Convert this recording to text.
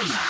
Bam!